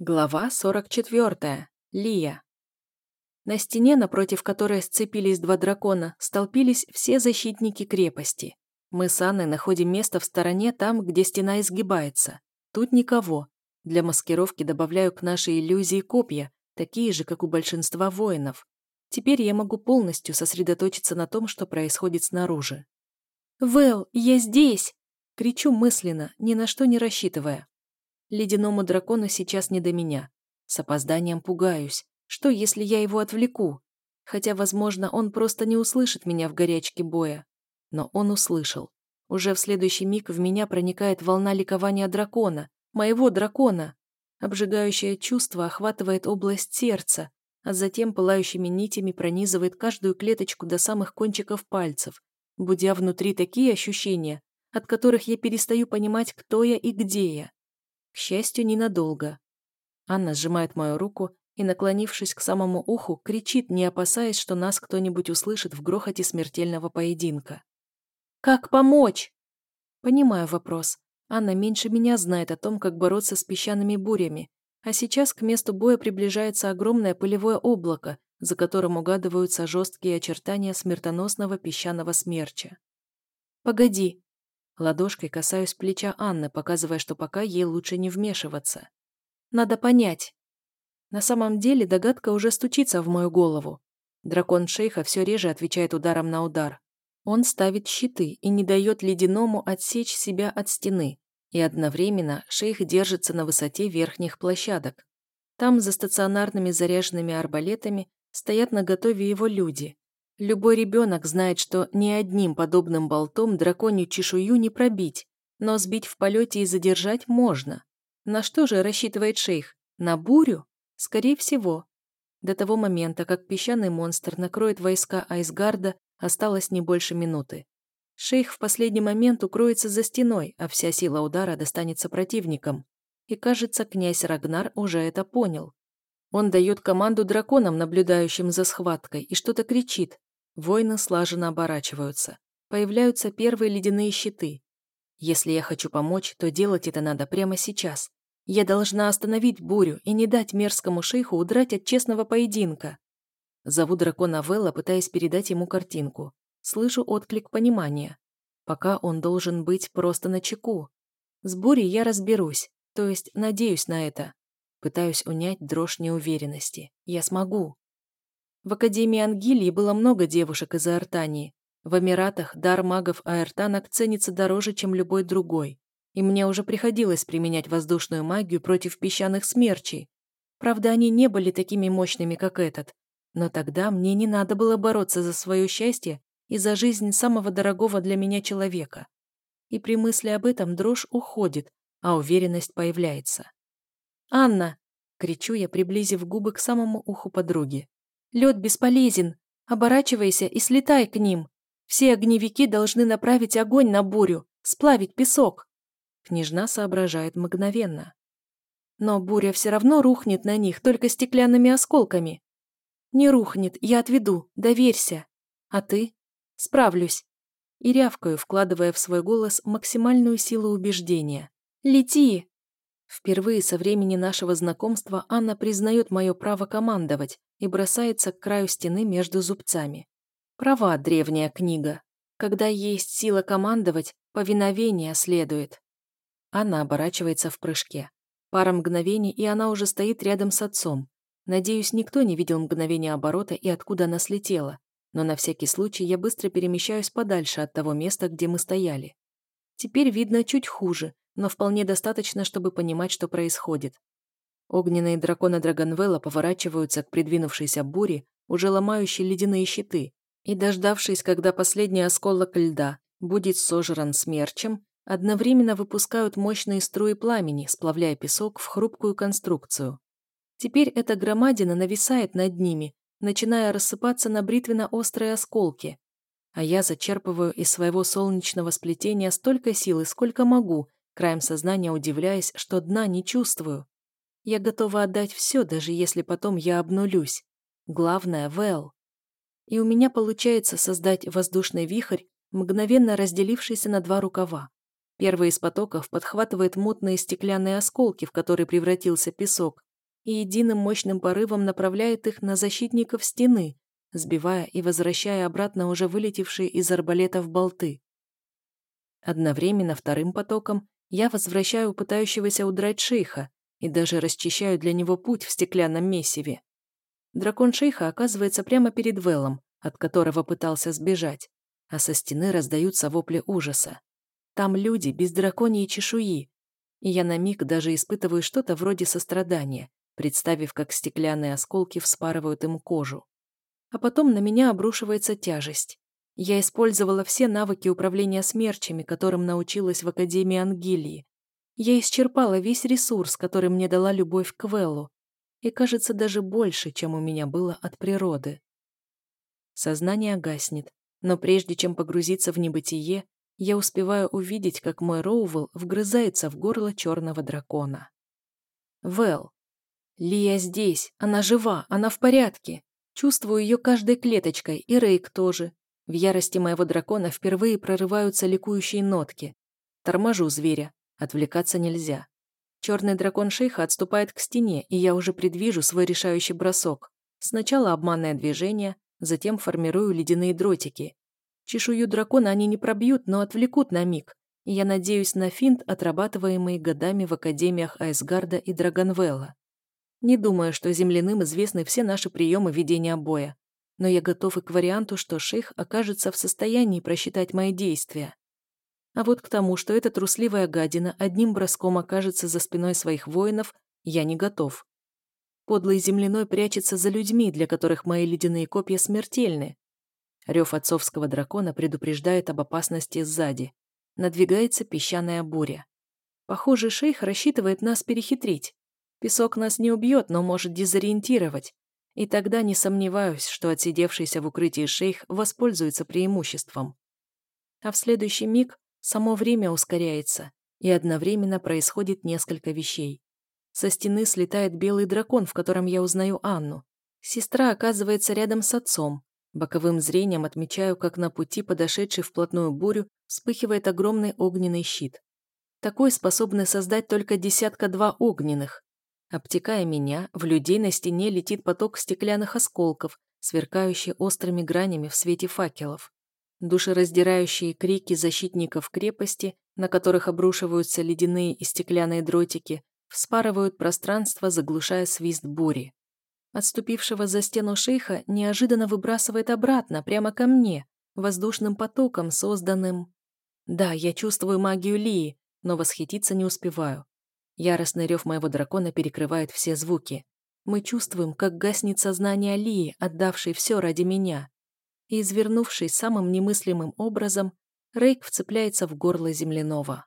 Глава 44. Лия. На стене, напротив которой сцепились два дракона, столпились все защитники крепости. Мы с Анной находим место в стороне там, где стена изгибается. Тут никого. Для маскировки добавляю к нашей иллюзии копья, такие же, как у большинства воинов. Теперь я могу полностью сосредоточиться на том, что происходит снаружи. «Вэл, я здесь!» Кричу мысленно, ни на что не рассчитывая. Ледяному дракону сейчас не до меня. С опозданием пугаюсь. Что, если я его отвлеку? Хотя, возможно, он просто не услышит меня в горячке боя. Но он услышал. Уже в следующий миг в меня проникает волна ликования дракона. Моего дракона. Обжигающее чувство охватывает область сердца, а затем пылающими нитями пронизывает каждую клеточку до самых кончиков пальцев, будя внутри такие ощущения, от которых я перестаю понимать, кто я и где я. К счастью, ненадолго. Анна сжимает мою руку и, наклонившись к самому уху, кричит, не опасаясь, что нас кто-нибудь услышит в грохоте смертельного поединка. «Как помочь?» Понимаю вопрос. Анна меньше меня знает о том, как бороться с песчаными бурями, а сейчас к месту боя приближается огромное пылевое облако, за которым угадываются жесткие очертания смертоносного песчаного смерча. «Погоди, Ладошкой касаюсь плеча Анны, показывая, что пока ей лучше не вмешиваться. Надо понять. На самом деле догадка уже стучится в мою голову. Дракон шейха все реже отвечает ударом на удар. Он ставит щиты и не дает ледяному отсечь себя от стены. И одновременно шейх держится на высоте верхних площадок. Там, за стационарными заряженными арбалетами, стоят наготове его люди. Любой ребенок знает, что ни одним подобным болтом драконью чешую не пробить, но сбить в полете и задержать можно. На что же рассчитывает шейх? На бурю? Скорее всего. До того момента, как песчаный монстр накроет войска Айсгарда, осталось не больше минуты. Шейх в последний момент укроется за стеной, а вся сила удара достанется противникам. И кажется, князь Рагнар уже это понял. Он дает команду драконам, наблюдающим за схваткой, и что-то кричит, Воины слаженно оборачиваются. Появляются первые ледяные щиты. Если я хочу помочь, то делать это надо прямо сейчас. Я должна остановить бурю и не дать мерзкому шейху удрать от честного поединка. Зову дракона Велла, пытаясь передать ему картинку. Слышу отклик понимания. Пока он должен быть просто на чеку. С бурей я разберусь, то есть надеюсь на это. Пытаюсь унять дрожь неуверенности. Я смогу. В Академии Ангелии было много девушек из Аэртании. В Эмиратах дар магов Аэртанок ценится дороже, чем любой другой. И мне уже приходилось применять воздушную магию против песчаных смерчей. Правда, они не были такими мощными, как этот. Но тогда мне не надо было бороться за свое счастье и за жизнь самого дорогого для меня человека. И при мысли об этом дрожь уходит, а уверенность появляется. «Анна!» — кричу я, приблизив губы к самому уху подруги. Лед бесполезен. Оборачивайся и слетай к ним. Все огневики должны направить огонь на бурю, сплавить песок. Княжна соображает мгновенно. Но буря все равно рухнет на них только стеклянными осколками. Не рухнет, я отведу, доверься. А ты? Справлюсь. И рявкаю, вкладывая в свой голос максимальную силу убеждения. Лети! Впервые со времени нашего знакомства Анна признает мое право командовать и бросается к краю стены между зубцами. Права древняя книга. Когда есть сила командовать, повиновение следует. Анна оборачивается в прыжке. Пара мгновений, и она уже стоит рядом с отцом. Надеюсь, никто не видел мгновения оборота и откуда она слетела. Но на всякий случай я быстро перемещаюсь подальше от того места, где мы стояли. Теперь видно чуть хуже, но вполне достаточно, чтобы понимать, что происходит. Огненные драконы Драгонвелла поворачиваются к придвинувшейся буре, уже ломающей ледяные щиты, и, дождавшись, когда последний осколок льда будет сожран смерчем, одновременно выпускают мощные струи пламени, сплавляя песок в хрупкую конструкцию. Теперь эта громадина нависает над ними, начиная рассыпаться на бритвенно-острые осколки. А я зачерпываю из своего солнечного сплетения столько силы, сколько могу, краем сознания удивляясь, что дна не чувствую. Я готова отдать все, даже если потом я обнулюсь. Главное — Вэл. И у меня получается создать воздушный вихрь, мгновенно разделившийся на два рукава. Первый из потоков подхватывает мутные стеклянные осколки, в которые превратился песок, и единым мощным порывом направляет их на защитников стены, сбивая и возвращая обратно уже вылетевшие из арбалетов болты. Одновременно вторым потоком я возвращаю пытающегося удрать шейха и даже расчищаю для него путь в стеклянном месиве. Дракон шейха оказывается прямо перед Веллом, от которого пытался сбежать, а со стены раздаются вопли ужаса. Там люди без драконьей чешуи, и я на миг даже испытываю что-то вроде сострадания, представив, как стеклянные осколки вспарывают им кожу. А потом на меня обрушивается тяжесть. Я использовала все навыки управления смерчами, которым научилась в Академии Ангелии. Я исчерпала весь ресурс, который мне дала любовь к Веллу, и, кажется, даже больше, чем у меня было от природы. Сознание гаснет, но прежде чем погрузиться в небытие, я успеваю увидеть, как мой Роувел вгрызается в горло черного дракона. Вэл. Лия здесь, она жива, она в порядке. Чувствую ее каждой клеточкой, и Рейк тоже. В ярости моего дракона впервые прорываются ликующие нотки. Торможу зверя, отвлекаться нельзя. Черный дракон шейха отступает к стене, и я уже предвижу свой решающий бросок. Сначала обманное движение, затем формирую ледяные дротики. Чешую дракона они не пробьют, но отвлекут на миг, и я надеюсь на финт, отрабатываемый годами в академиях Айсгарда и Драгонвелла. Не думаю, что земляным известны все наши приемы ведения боя, но я готов и к варианту, что шейх окажется в состоянии просчитать мои действия. А вот к тому, что эта трусливая гадина одним броском окажется за спиной своих воинов, я не готов. Подлый земляной прячется за людьми, для которых мои ледяные копья смертельны. Рев отцовского дракона предупреждает об опасности сзади. Надвигается песчаная буря. Похоже, шейх рассчитывает нас перехитрить. Песок нас не убьет, но может дезориентировать. И тогда не сомневаюсь, что отсидевшийся в укрытии шейх воспользуется преимуществом. А в следующий миг само время ускоряется, и одновременно происходит несколько вещей. Со стены слетает белый дракон, в котором я узнаю Анну. Сестра оказывается рядом с отцом. Боковым зрением отмечаю, как на пути, подошедший вплотную бурю, вспыхивает огромный огненный щит. Такой способны создать только десятка-два огненных. Обтекая меня, в людей на стене летит поток стеклянных осколков, сверкающий острыми гранями в свете факелов. Душераздирающие крики защитников крепости, на которых обрушиваются ледяные и стеклянные дротики, вспарывают пространство, заглушая свист бури. Отступившего за стену шейха неожиданно выбрасывает обратно, прямо ко мне, воздушным потоком, созданным... Да, я чувствую магию Лии, но восхититься не успеваю. Яростный рев моего дракона перекрывает все звуки. Мы чувствуем, как гаснет сознание Лии, отдавшей все ради меня. И, извернувшись самым немыслимым образом, Рейк вцепляется в горло земляного.